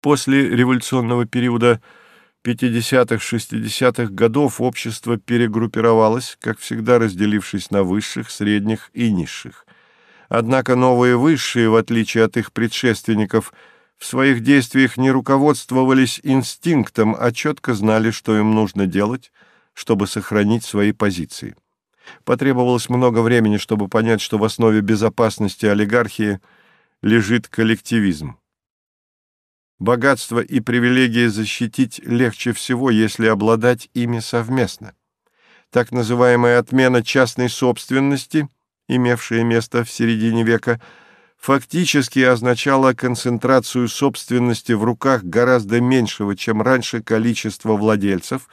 После революционного периода 50-60-х годов общество перегруппировалось, как всегда разделившись на высших, средних и низших. Однако новые высшие, в отличие от их предшественников, в своих действиях не руководствовались инстинктом, а четко знали, что им нужно делать, чтобы сохранить свои позиции. Потребовалось много времени, чтобы понять, что в основе безопасности олигархии лежит коллективизм. Богатство и привилегии защитить легче всего, если обладать ими совместно. Так называемая отмена частной собственности, имевшая место в середине века, фактически означала концентрацию собственности в руках гораздо меньшего, чем раньше, количества владельцев,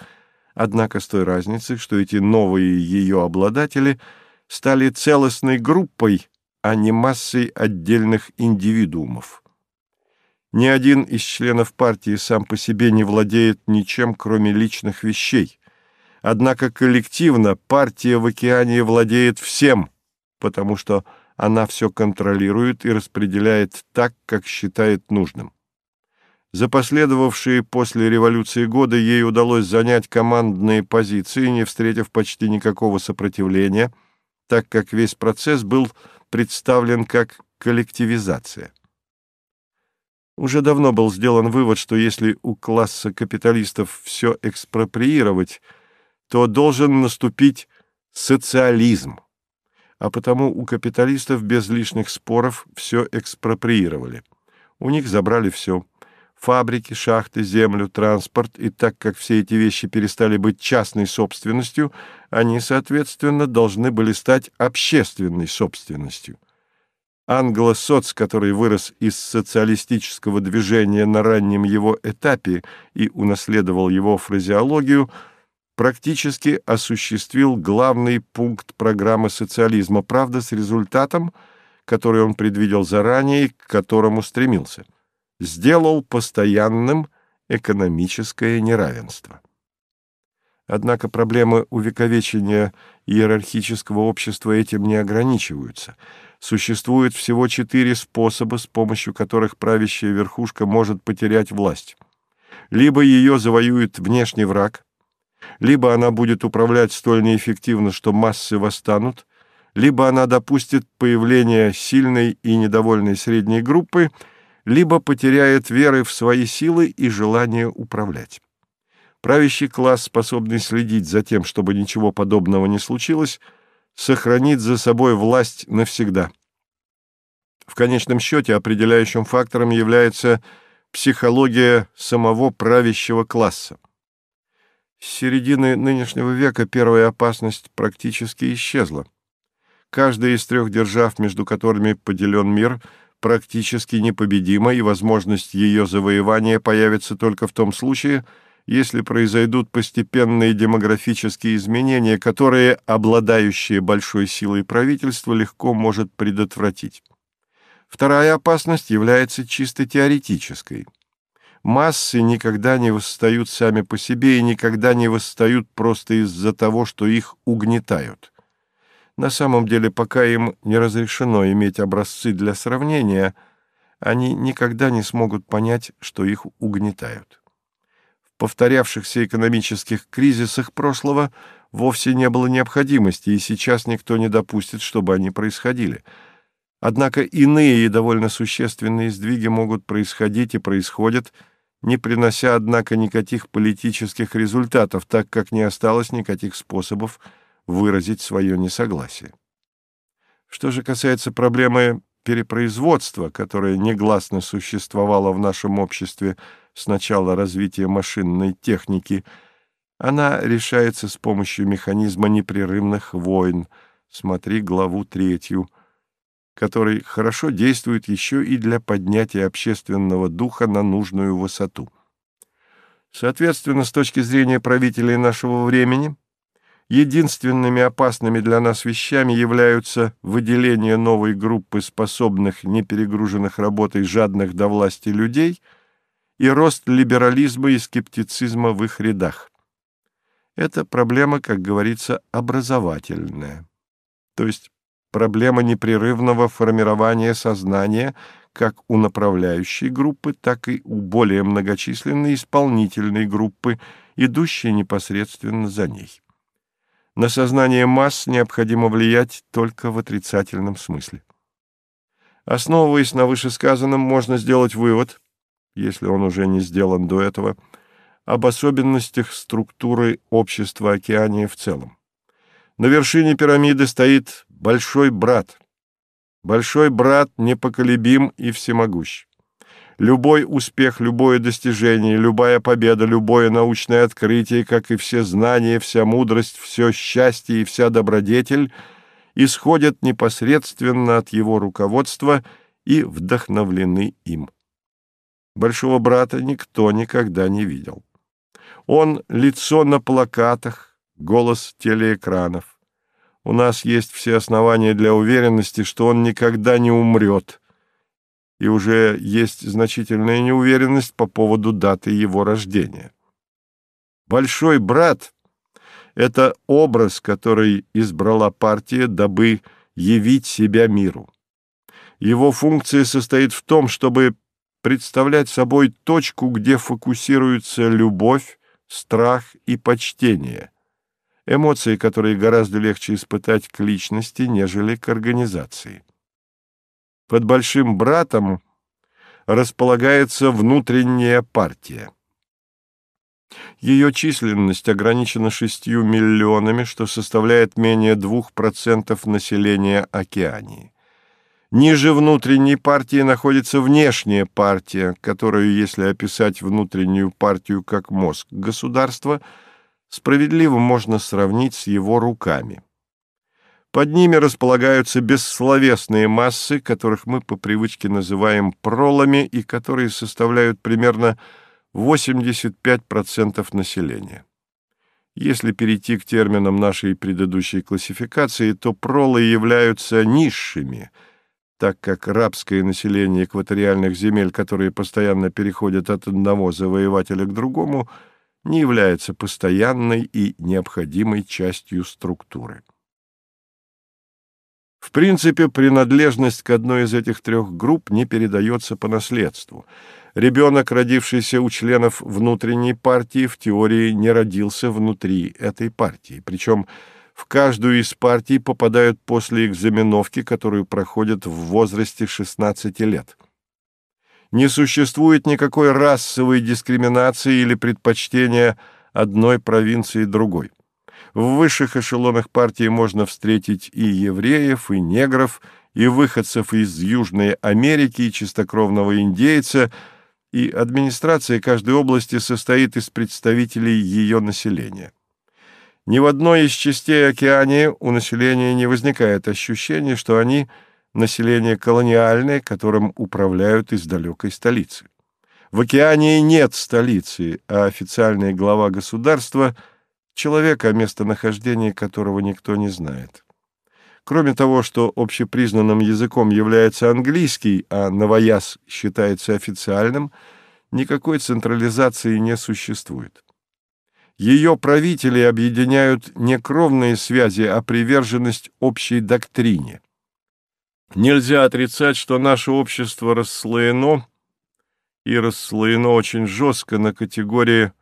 однако с той разницей, что эти новые ее обладатели стали целостной группой, а не массой отдельных индивидуумов. Ни один из членов партии сам по себе не владеет ничем, кроме личных вещей. Однако коллективно партия в океане владеет всем, потому что она все контролирует и распределяет так, как считает нужным. За последовавшие после революции годы ей удалось занять командные позиции, не встретив почти никакого сопротивления, так как весь процесс был представлен как коллективизация. Уже давно был сделан вывод, что если у класса капиталистов все экспроприировать, то должен наступить социализм, а потому у капиталистов без лишних споров все экспроприировали. У них забрали все – фабрики, шахты, землю, транспорт, и так как все эти вещи перестали быть частной собственностью, они, соответственно, должны были стать общественной собственностью. Англосоц, который вырос из социалистического движения на раннем его этапе и унаследовал его фразеологию, практически осуществил главный пункт программы социализма, правда, с результатом, который он предвидел заранее и к которому стремился. Сделал постоянным экономическое неравенство. Однако проблемы увековечения иерархического общества этим не ограничиваются – существует всего четыре способа, с помощью которых правящая верхушка может потерять власть. Либо ее завоюет внешний враг, либо она будет управлять столь неэффективно, что массы восстанут, либо она допустит появление сильной и недовольной средней группы, либо потеряет веры в свои силы и желание управлять. Правящий класс, способный следить за тем, чтобы ничего подобного не случилось, сохранит за собой власть навсегда. В конечном счете определяющим фактором является психология самого правящего класса. С середины нынешнего века первая опасность практически исчезла. Каждая из трех держав, между которыми поделен мир, практически непобедима, и возможность ее завоевания появится только в том случае, если произойдут постепенные демографические изменения, которые обладающее большой силой правительство легко может предотвратить. Вторая опасность является чисто теоретической. Массы никогда не восстают сами по себе и никогда не восстают просто из-за того, что их угнетают. На самом деле, пока им не разрешено иметь образцы для сравнения, они никогда не смогут понять, что их угнетают повторявшихся экономических кризисах прошлого вовсе не было необходимости, и сейчас никто не допустит, чтобы они происходили. Однако иные и довольно существенные сдвиги могут происходить и происходят, не принося, однако, никаких политических результатов, так как не осталось никаких способов выразить свое несогласие. Что же касается проблемы перепроизводства, которая негласно существовала в нашем обществе, с начала развития машинной техники, она решается с помощью механизма непрерывных войн, смотри главу третью, который хорошо действует еще и для поднятия общественного духа на нужную высоту. Соответственно, с точки зрения правителей нашего времени, единственными опасными для нас вещами являются выделение новой группы способных, неперегруженных работой жадных до власти людей — и рост либерализма и скептицизма в их рядах. Это проблема, как говорится, образовательная, то есть проблема непрерывного формирования сознания как у направляющей группы, так и у более многочисленной исполнительной группы, идущей непосредственно за ней. На сознание масс необходимо влиять только в отрицательном смысле. Основываясь на вышесказанном, можно сделать вывод, если он уже не сделан до этого, об особенностях структуры общества Океании в целом. На вершине пирамиды стоит Большой Брат. Большой Брат непоколебим и всемогущ. Любой успех, любое достижение, любая победа, любое научное открытие, как и все знания, вся мудрость, все счастье и вся добродетель исходят непосредственно от его руководства и вдохновлены им. Большого брата никто никогда не видел. Он — лицо на плакатах, голос телеэкранов. У нас есть все основания для уверенности, что он никогда не умрет — и уже есть значительная неуверенность по поводу даты его рождения. Большой брат — это образ, который избрала партия, дабы явить себя миру. Его функция состоит в том, чтобы представлять собой точку, где фокусируется любовь, страх и почтение, эмоции, которые гораздо легче испытать к личности, нежели к организации. Под большим братом располагается внутренняя партия. Ее численность ограничена шестью миллионами, что составляет менее 2% населения Океании. Ниже внутренней партии находится внешняя партия, которую, если описать внутреннюю партию как мозг государства, справедливо можно сравнить с его руками. Под ними располагаются бессловесные массы, которых мы по привычке называем пролами и которые составляют примерно 85% населения. Если перейти к терминам нашей предыдущей классификации, то пролы являются низшими, так как рабское население экваториальных земель, которые постоянно переходят от одного завоевателя к другому, не является постоянной и необходимой частью структуры. В принципе, принадлежность к одной из этих трех групп не передается по наследству. Ребенок, родившийся у членов внутренней партии, в теории не родился внутри этой партии. Причем в каждую из партий попадают после экзаменовки, которую проходят в возрасте 16 лет. Не существует никакой расовой дискриминации или предпочтения одной провинции другой. В высших эшелонах партии можно встретить и евреев, и негров, и выходцев из Южной Америки, и чистокровного индейца, и администрация каждой области состоит из представителей ее населения. Ни в одной из частей Океании у населения не возникает ощущения, что они – население колониальное, которым управляют из далекой столицы. В Океании нет столицы, а официальная глава государства – человека, о местонахождении которого никто не знает. Кроме того, что общепризнанным языком является английский, а новояз считается официальным, никакой централизации не существует. Ее правители объединяют не кровные связи, а приверженность общей доктрине. Нельзя отрицать, что наше общество расслоено, и расслоено очень жестко на категории –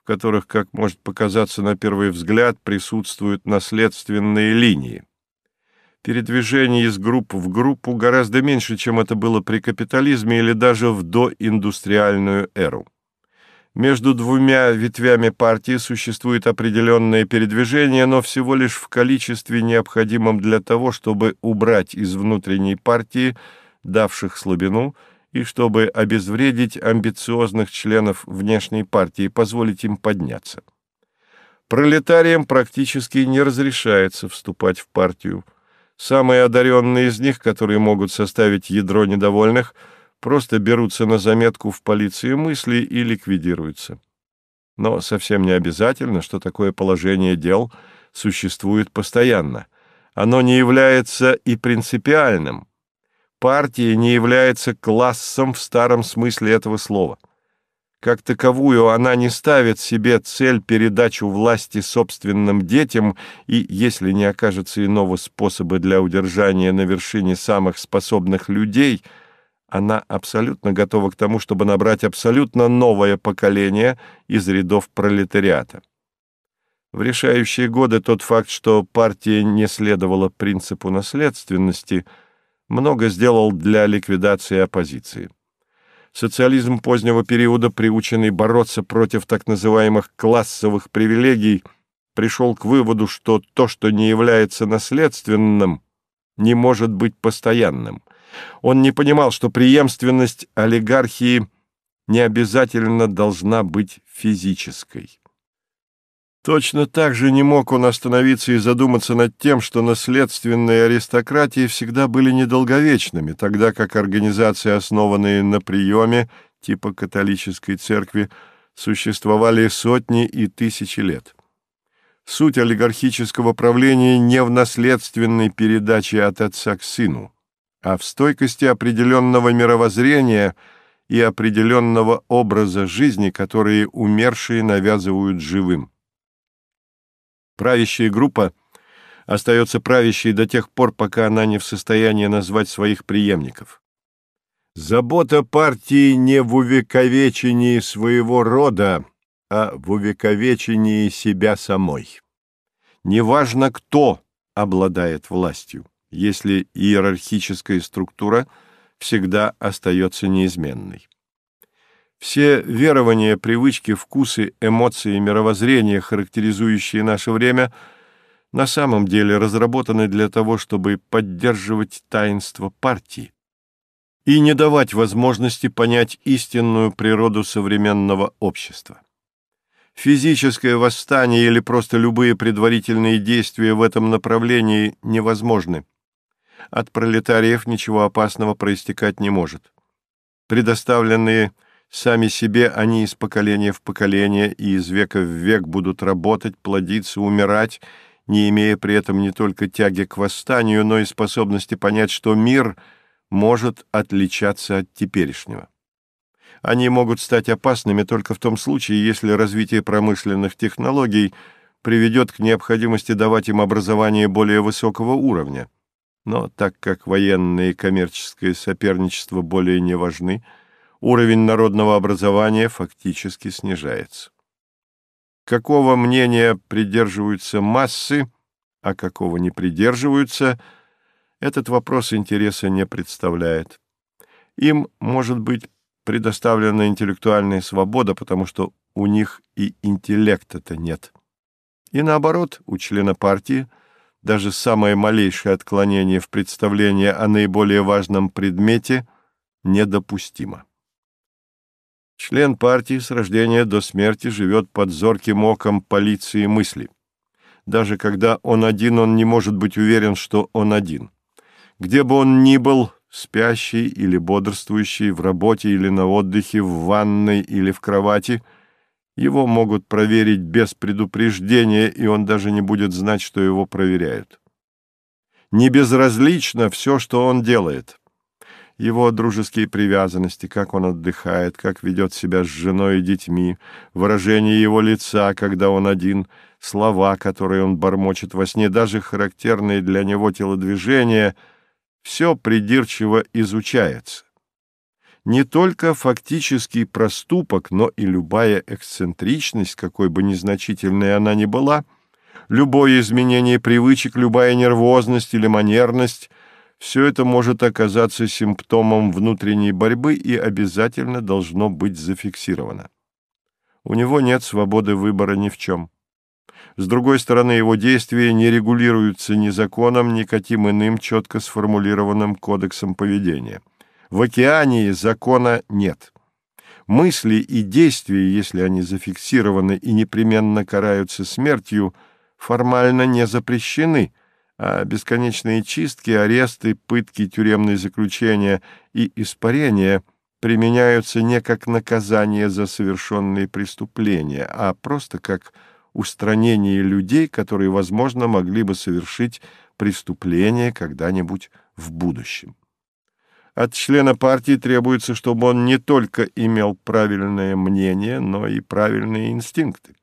в которых, как может показаться на первый взгляд, присутствуют наследственные линии. Передвижение из групп в группу гораздо меньше, чем это было при капитализме или даже в доиндустриальную эру. Между двумя ветвями партии существует определенное передвижение, но всего лишь в количестве, необходимом для того, чтобы убрать из внутренней партии, давших слабину, и чтобы обезвредить амбициозных членов внешней партии, позволить им подняться. Пролетариям практически не разрешается вступать в партию. Самые одаренные из них, которые могут составить ядро недовольных, просто берутся на заметку в полиции мысли и ликвидируются. Но совсем не обязательно, что такое положение дел существует постоянно. Оно не является и принципиальным, партия не является классом в старом смысле этого слова. Как таковую она не ставит себе цель передачу власти собственным детям, и, если не окажется иного способа для удержания на вершине самых способных людей, она абсолютно готова к тому, чтобы набрать абсолютно новое поколение из рядов пролетариата. В решающие годы тот факт, что партия не следовала принципу наследственности, много сделал для ликвидации оппозиции социализм позднего периода, приученный бороться против так называемых классовых привилегий, пришел к выводу, что то, что не является наследственным, не может быть постоянным. Он не понимал, что преемственность олигархии не обязательно должна быть физической. Точно так же не мог он остановиться и задуматься над тем, что наследственные аристократии всегда были недолговечными, тогда как организации, основанные на приеме, типа католической церкви, существовали сотни и тысячи лет. Суть олигархического правления не в наследственной передаче от отца к сыну, а в стойкости определенного мировоззрения и определенного образа жизни, которые умершие навязывают живым. Правящая группа остается правящей до тех пор, пока она не в состоянии назвать своих преемников. Забота партии не в увековечении своего рода, а в увековечении себя самой. Неважно, кто обладает властью, если иерархическая структура всегда остается неизменной. Все верования, привычки, вкусы, эмоции, мировоззрение, характеризующие наше время, на самом деле разработаны для того, чтобы поддерживать таинство партии и не давать возможности понять истинную природу современного общества. Физическое восстание или просто любые предварительные действия в этом направлении невозможны. От пролетариев ничего опасного проистекать не может. Предоставленные Сами себе они из поколения в поколение и из века в век будут работать, плодиться, умирать, не имея при этом не только тяги к восстанию, но и способности понять, что мир может отличаться от теперешнего. Они могут стать опасными только в том случае, если развитие промышленных технологий приведет к необходимости давать им образование более высокого уровня. Но так как военное и коммерческое соперничество более не важны, уровень народного образования фактически снижается. Какого мнения придерживаются массы, а какого не придерживаются, этот вопрос интереса не представляет. Им может быть предоставлена интеллектуальная свобода, потому что у них и интеллекта-то нет. И наоборот, у члена партии даже самое малейшее отклонение в представлении о наиболее важном предмете недопустимо. Член партии с рождения до смерти живет под зорким оком полиции мысли. Даже когда он один, он не может быть уверен, что он один. Где бы он ни был, спящий или бодрствующий, в работе или на отдыхе, в ванной или в кровати, его могут проверить без предупреждения, и он даже не будет знать, что его проверяют. Не безразлично все, что он делает его дружеские привязанности, как он отдыхает, как ведет себя с женой и детьми, выражение его лица, когда он один, слова, которые он бормочет во сне, даже характерные для него телодвижения, все придирчиво изучается. Не только фактический проступок, но и любая эксцентричность, какой бы незначительной она ни была, любое изменение привычек, любая нервозность или манерность — все это может оказаться симптомом внутренней борьбы и обязательно должно быть зафиксировано. У него нет свободы выбора ни в чем. С другой стороны, его действия не регулируются ни законом, ни каким иным четко сформулированным кодексом поведения. В океане закона нет. Мысли и действия, если они зафиксированы и непременно караются смертью, формально не запрещены – а бесконечные чистки, аресты, пытки, тюремные заключения и испарения применяются не как наказание за совершенные преступления, а просто как устранение людей, которые, возможно, могли бы совершить преступление когда-нибудь в будущем. От члена партии требуется, чтобы он не только имел правильное мнение, но и правильные инстинкты.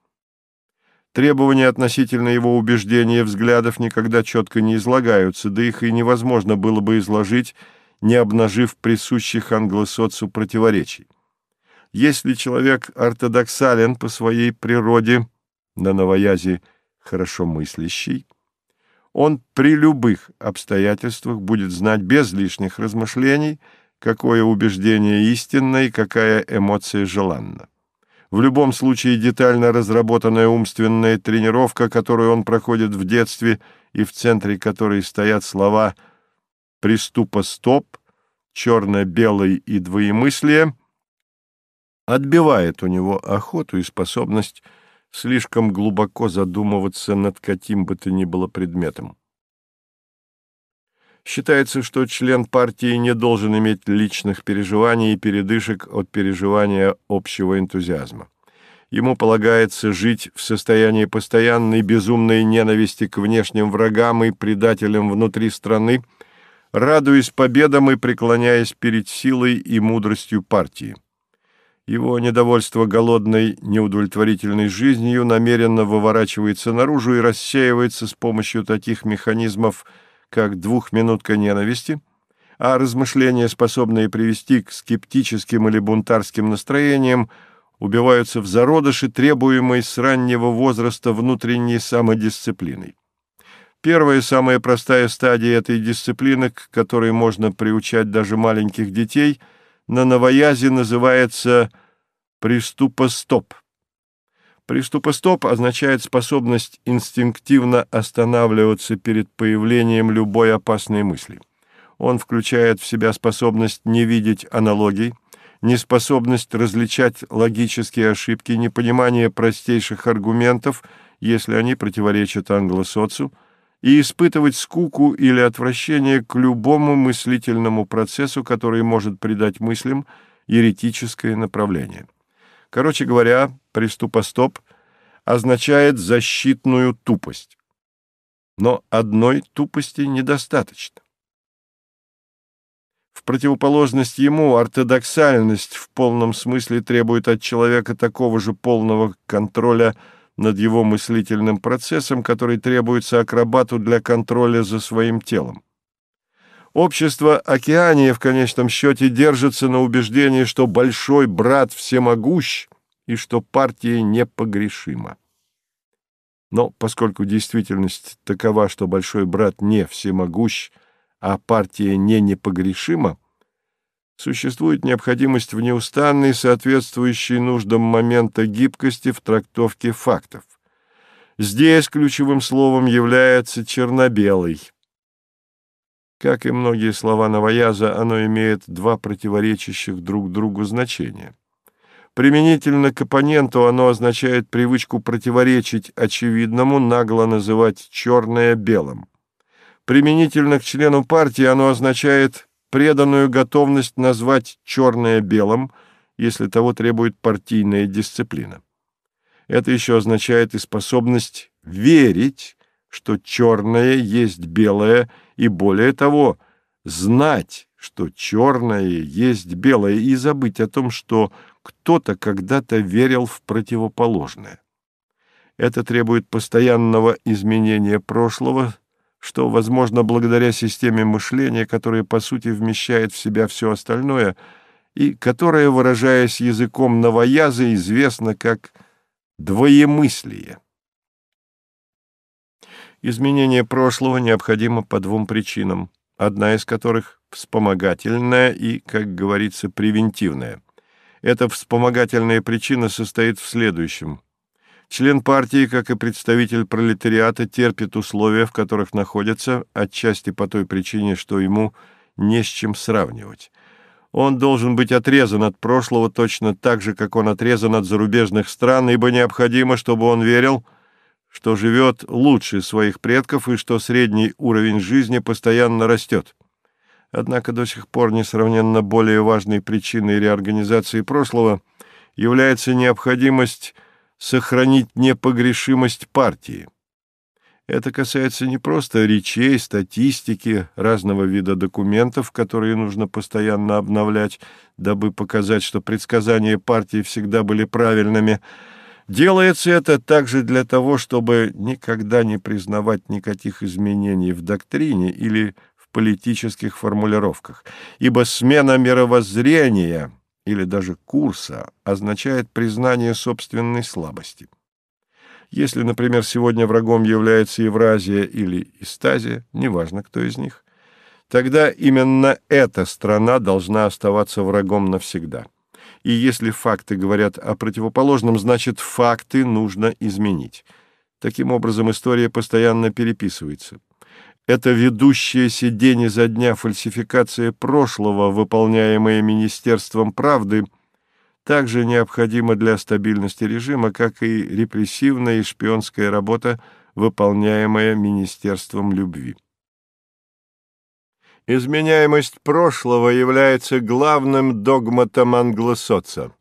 Требования относительно его убеждений и взглядов никогда четко не излагаются, да их и невозможно было бы изложить, не обнажив присущих англосоцу противоречий. Если человек ортодоксален по своей природе, на новоязе хорошо мыслящий, он при любых обстоятельствах будет знать без лишних размышлений, какое убеждение истинно и какая эмоция желанна. В любом случае детально разработанная умственная тренировка, которую он проходит в детстве и в центре которой стоят слова «приступа стоп», «черно-белый» и «двоемыслие», отбивает у него охоту и способность слишком глубоко задумываться над каким бы то ни было предметом. Считается, что член партии не должен иметь личных переживаний и передышек от переживания общего энтузиазма. Ему полагается жить в состоянии постоянной безумной ненависти к внешним врагам и предателям внутри страны, радуясь победам и преклоняясь перед силой и мудростью партии. Его недовольство голодной, неудовлетворительной жизнью намеренно выворачивается наружу и рассеивается с помощью таких механизмов, как двухминутка ненависти, а размышления, способные привести к скептическим или бунтарским настроениям, убиваются в зародыше, требуемой с раннего возраста внутренней самодисциплиной. Первая, самая простая стадия этой дисциплины, к которой можно приучать даже маленьких детей – на новоязе называется «приступостоп». Приступостоп означает способность инстинктивно останавливаться перед появлением любой опасной мысли. Он включает в себя способность не видеть аналогий, неспособность различать логические ошибки, непонимание простейших аргументов, если они противоречат англосоцу, и испытывать скуку или отвращение к любому мыслительному процессу, который может придать мыслям еретическое направление. Короче говоря, приступостоп означает защитную тупость. Но одной тупости недостаточно. В противоположность ему ортодоксальность в полном смысле требует от человека такого же полного контроля над его мыслительным процессом, который требуется акробату для контроля за своим телом. Общество Океания в конечном счете держится на убеждении, что большой брат всемогущ и что партия непогрешима. Но поскольку действительность такова, что большой брат не всемогущ, а партия не непогрешима, существует необходимость в неустанной, соответствующей нуждам момента гибкости в трактовке фактов. Здесь ключевым словом является черно-белый. Как и многие слова новояза, оно имеет два противоречащих друг другу значения. Применительно к оппоненту оно означает привычку противоречить очевидному, нагло называть черное белым. Применительно к члену партии оно означает преданную готовность назвать черное белым, если того требует партийная дисциплина. Это еще означает и способность верить, что черное есть белое, и более того, знать, что черное есть белое, и забыть о том, что кто-то когда-то верил в противоположное. Это требует постоянного изменения прошлого, что возможно благодаря системе мышления, которая по сути вмещает в себя все остальное и которая, выражаясь языком новояза, известна как двоемыслие. Изменение прошлого необходимо по двум причинам, одна из которых вспомогательная и, как говорится, превентивная. Эта вспомогательная причина состоит в следующем – Член партии, как и представитель пролетариата, терпит условия, в которых находится, отчасти по той причине, что ему не с чем сравнивать. Он должен быть отрезан от прошлого точно так же, как он отрезан от зарубежных стран, ибо необходимо, чтобы он верил, что живет лучше своих предков и что средний уровень жизни постоянно растет. Однако до сих пор несравненно более важной причиной реорганизации прошлого является необходимость сохранить непогрешимость партии. Это касается не просто речей, статистики, разного вида документов, которые нужно постоянно обновлять, дабы показать, что предсказания партии всегда были правильными. Делается это также для того, чтобы никогда не признавать никаких изменений в доктрине или в политических формулировках, ибо смена мировоззрения или даже курса означает признание собственной слабости. Если, например, сегодня врагом является Евразия или Истазия, неважно, кто из них, тогда именно эта страна должна оставаться врагом навсегда. И если факты говорят о противоположном, значит, факты нужно изменить. Таким образом, история постоянно переписывается. Это ведущаяся день изо дня фальсификация прошлого, выполняемая Министерством правды – также необходима для стабильности режима, как и репрессивная и шпионская работа, выполняемая Министерством любви. Изменяемость прошлого является главным догматом англосоца.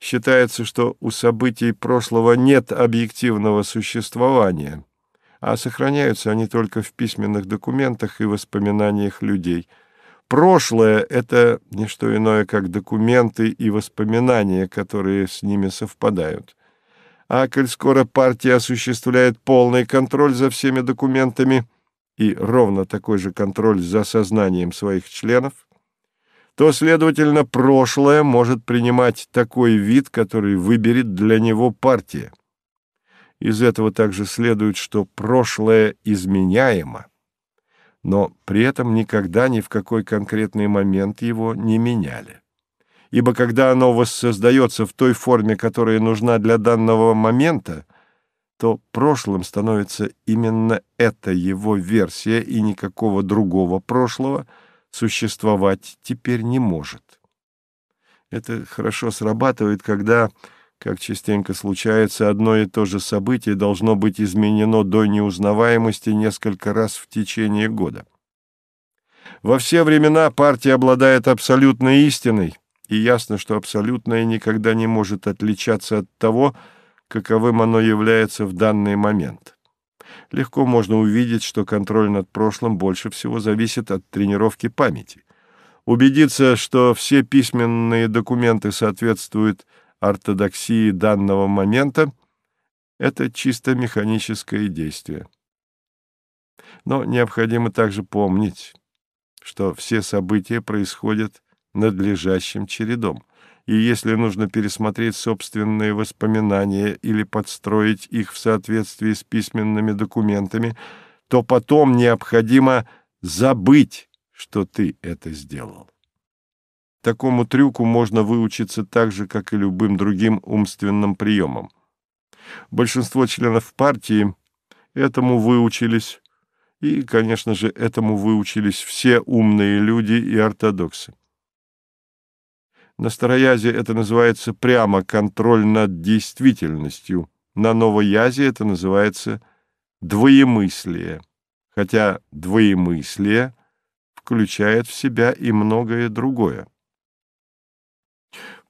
Считается, что у событий прошлого нет объективного существования, а сохраняются они только в письменных документах и воспоминаниях людей – Прошлое — это не что иное, как документы и воспоминания, которые с ними совпадают. А коль скоро партия осуществляет полный контроль за всеми документами и ровно такой же контроль за сознанием своих членов, то, следовательно, прошлое может принимать такой вид, который выберет для него партия. Из этого также следует, что прошлое изменяемо, но при этом никогда ни в какой конкретный момент его не меняли. Ибо когда оно воссоздается в той форме, которая нужна для данного момента, то прошлым становится именно эта его версия, и никакого другого прошлого существовать теперь не может. Это хорошо срабатывает, когда как частенько случается, одно и то же событие должно быть изменено до неузнаваемости несколько раз в течение года. Во все времена партия обладает абсолютной истиной, и ясно, что абсолютное никогда не может отличаться от того, каковым оно является в данный момент. Легко можно увидеть, что контроль над прошлым больше всего зависит от тренировки памяти. Убедиться, что все письменные документы соответствуют ортодоксии данного момента — это чисто механическое действие. Но необходимо также помнить, что все события происходят надлежащим чередом, и если нужно пересмотреть собственные воспоминания или подстроить их в соответствии с письменными документами, то потом необходимо забыть, что ты это сделал. Такому трюку можно выучиться так же, как и любым другим умственным приемам. Большинство членов партии этому выучились, и, конечно же, этому выучились все умные люди и ортодоксы. На староязе это называется прямо контроль над действительностью, на новоязе это называется двоемыслие, хотя двоемыслие включает в себя и многое другое.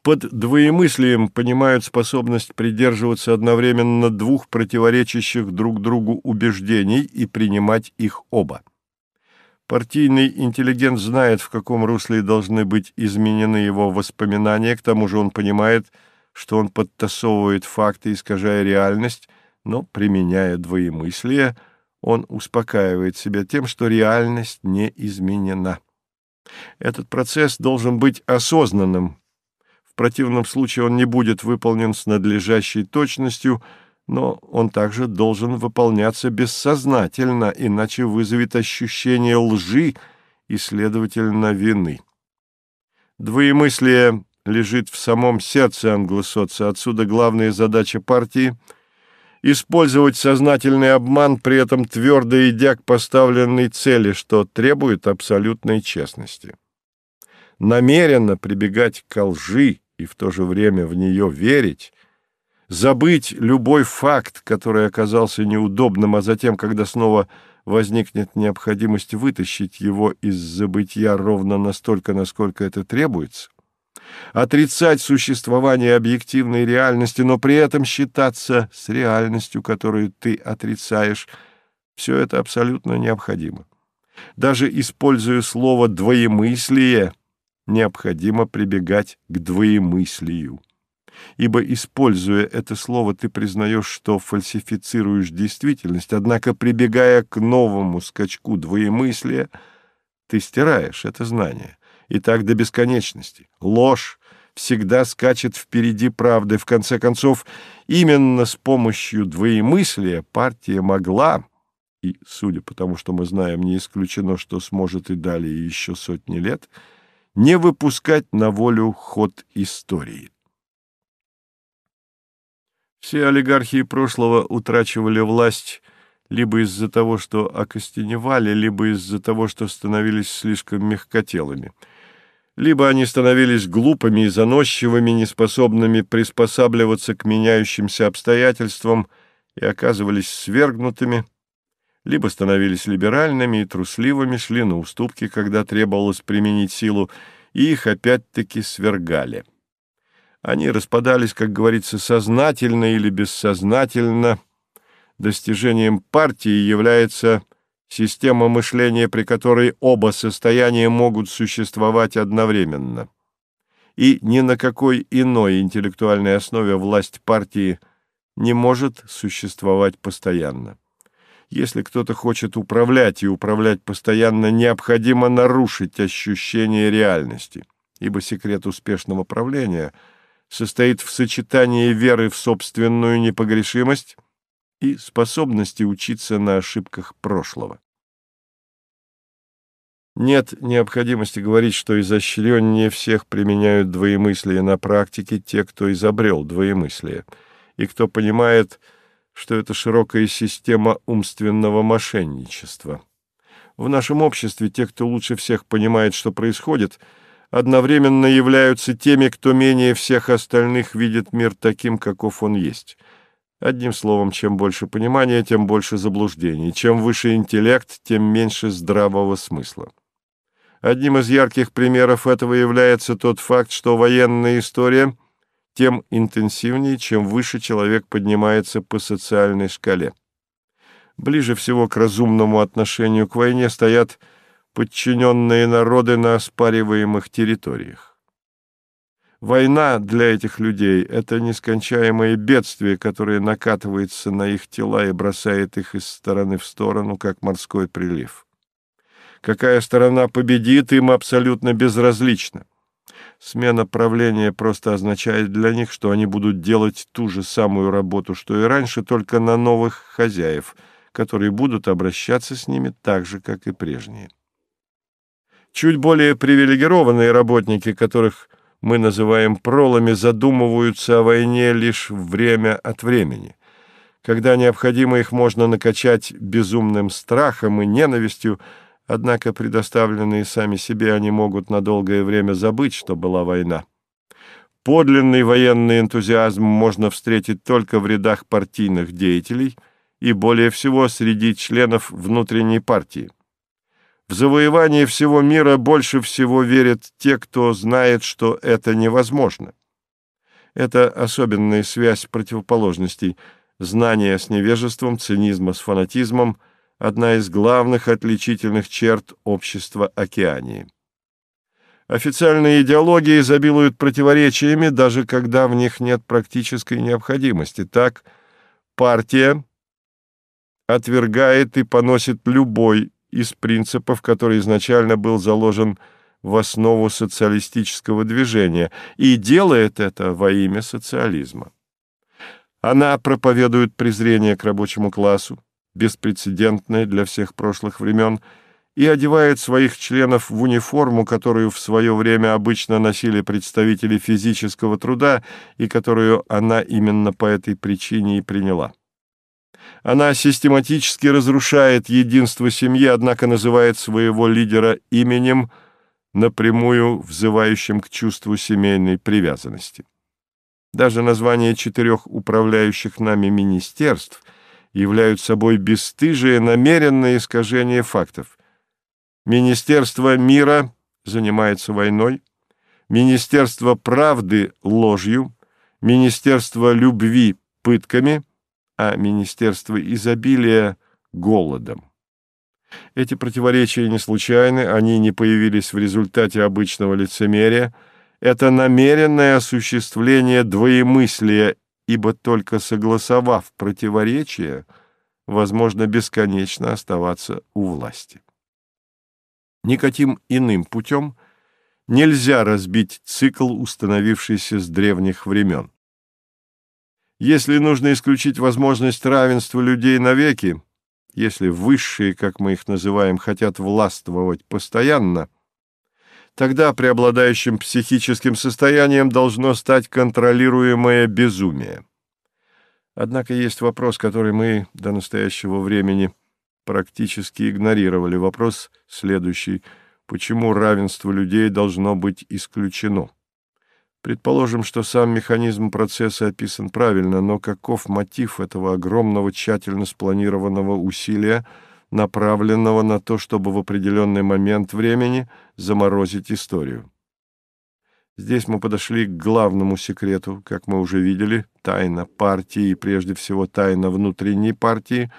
Под двоемыслием понимают способность придерживаться одновременно двух противоречащих друг другу убеждений и принимать их оба. Партийный интеллигент знает, в каком русле должны быть изменены его воспоминания, к тому же он понимает, что он подтасовывает факты, искажая реальность, но, применяя двоемыслие, он успокаивает себя тем, что реальность не изменена. Этот процесс должен быть осознанным, в противном случае он не будет выполнен с надлежащей точностью, но он также должен выполняться бессознательно, иначе вызовет ощущение лжи и, следовательно, вины. Двоемыслие лежит в самом сердце англосоца, отсюда главная задача партии — использовать сознательный обман, при этом твердо идя к поставленной цели, что требует абсолютной честности. Намеренно прибегать к лжи и в то же время в нее верить, забыть любой факт, который оказался неудобным, а затем, когда снова возникнет необходимость вытащить его из забытия ровно настолько, насколько это требуется, отрицать существование объективной реальности, но при этом считаться с реальностью, которую ты отрицаешь, Все это абсолютно необходимо. Даже используя слово «двоемыслие», необходимо прибегать к двоемыслию. Ибо, используя это слово, ты признаешь, что фальсифицируешь действительность, однако, прибегая к новому скачку двоемыслия, ты стираешь это знание. И так до бесконечности. Ложь всегда скачет впереди правды. В конце концов, именно с помощью двоемыслия партия могла, и, судя по тому, что мы знаем, не исключено, что сможет и далее еще сотни лет, не выпускать на волю ход истории. Все олигархии прошлого утрачивали власть либо из-за того, что окостеневали, либо из-за того, что становились слишком мягкотелыми – либо они становились глупыми и заносчивыми, неспособными приспосабливаться к меняющимся обстоятельствам и оказывались свергнутыми, либо становились либеральными и трусливыми, шли на уступки, когда требовалось применить силу, и их опять-таки свергали. Они распадались, как говорится, сознательно или бессознательно. Достижением партии является система мышления, при которой оба состояния могут существовать одновременно. И ни на какой иной интеллектуальной основе власть партии не может существовать постоянно. Если кто-то хочет управлять и управлять постоянно, необходимо нарушить ощущение реальности, ибо секрет успешного правления состоит в сочетании веры в собственную непогрешимость и способности учиться на ошибках прошлого. Нет необходимости говорить, что изощреннее всех применяют двоемыслие на практике те, кто изобрел двоемыслие, и кто понимает, что это широкая система умственного мошенничества. В нашем обществе те, кто лучше всех понимает, что происходит, одновременно являются теми, кто менее всех остальных видит мир таким, каков он есть. Одним словом, чем больше понимания, тем больше заблуждений. Чем выше интеллект, тем меньше здравого смысла. Одним из ярких примеров этого является тот факт, что военная история тем интенсивнее, чем выше человек поднимается по социальной шкале. Ближе всего к разумному отношению к войне стоят подчиненные народы на оспариваемых территориях. Война для этих людей — это нескончаемое бедствие, которое накатывается на их тела и бросает их из стороны в сторону, как морской прилив. Какая сторона победит, им абсолютно безразлично. Смена правления просто означает для них, что они будут делать ту же самую работу, что и раньше, только на новых хозяев, которые будут обращаться с ними так же, как и прежние. Чуть более привилегированные работники, которых мы называем пролами, задумываются о войне лишь время от времени. Когда необходимо, их можно накачать безумным страхом и ненавистью, Однако, предоставленные сами себе, они могут на долгое время забыть, что была война. Подлинный военный энтузиазм можно встретить только в рядах партийных деятелей и более всего среди членов внутренней партии. В завоевание всего мира больше всего верят те, кто знает, что это невозможно. Это особенная связь противоположностей – знания с невежеством, цинизма с фанатизмом – одна из главных отличительных черт общества Океании. Официальные идеологии изобилуют противоречиями, даже когда в них нет практической необходимости. Так, партия отвергает и поносит любой из принципов, который изначально был заложен в основу социалистического движения, и делает это во имя социализма. Она проповедует презрение к рабочему классу, беспрецедентное для всех прошлых времен, и одевает своих членов в униформу, которую в свое время обычно носили представители физического труда и которую она именно по этой причине и приняла. Она систематически разрушает единство семьи, однако называет своего лидера именем, напрямую взывающим к чувству семейной привязанности. Даже название четырех управляющих нами министерств – являют собой бесстыжие намеренное искажение фактов. Министерство мира занимается войной, Министерство правды – ложью, Министерство любви – пытками, а Министерство изобилия голодом. Эти противоречия не случайны, они не появились в результате обычного лицемерия. Это намеренное осуществление двоемыслия, ибо только согласовав противоречия, возможно бесконечно оставаться у власти. Никаким иным путем нельзя разбить цикл, установившийся с древних времен. Если нужно исключить возможность равенства людей навеки, если высшие, как мы их называем, хотят властвовать постоянно, тогда преобладающим психическим состоянием должно стать контролируемое безумие. Однако есть вопрос, который мы до настоящего времени практически игнорировали. Вопрос следующий. Почему равенство людей должно быть исключено? Предположим, что сам механизм процесса описан правильно, но каков мотив этого огромного тщательно спланированного усилия, направленного на то, чтобы в определенный момент времени заморозить историю? Здесь мы подошли к главному секрету, как мы уже видели, тайна партии и прежде всего тайна внутренней партии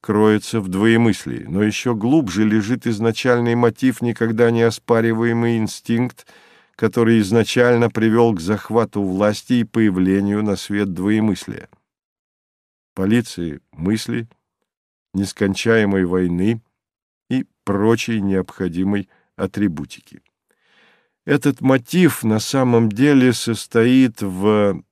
кроется в двоемыслии, но еще глубже лежит изначальный мотив, никогда не оспариваемый инстинкт, который изначально привел к захвату власти и появлению на свет двоемыслия. Полиции мысли, нескончаемой войны и прочей необходимой атрибутики. Этот мотив на самом деле состоит в